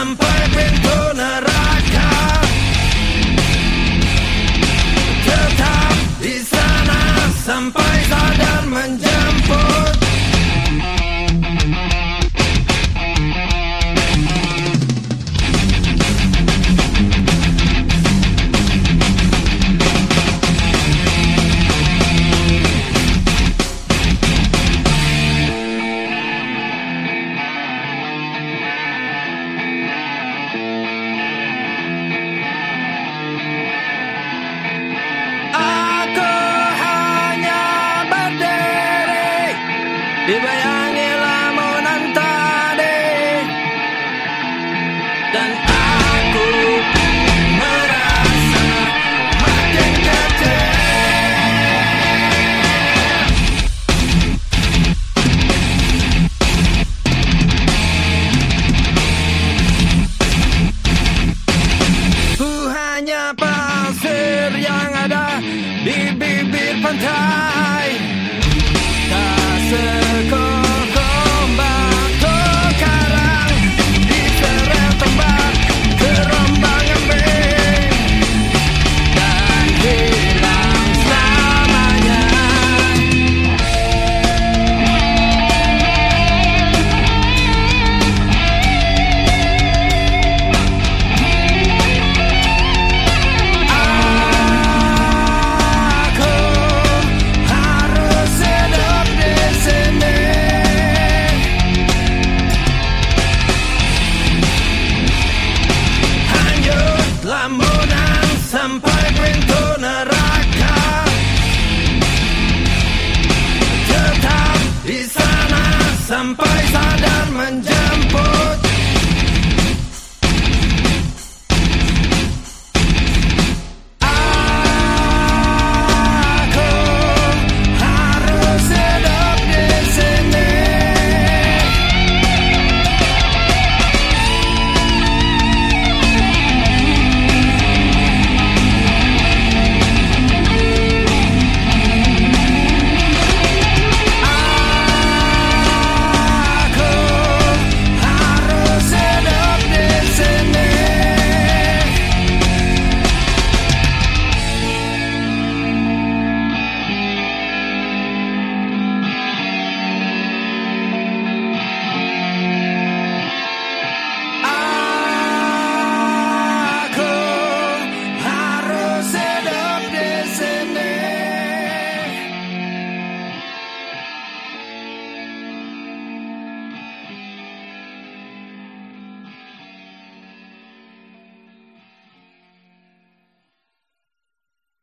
sampai pintu neraka dibayangi lamunan tadi. Dan aku merasa makin kecil. Ku hanya pasir yang ada di bibir pantai. sampai pintu neraka. Tetap di sana sampai sadar menjemput.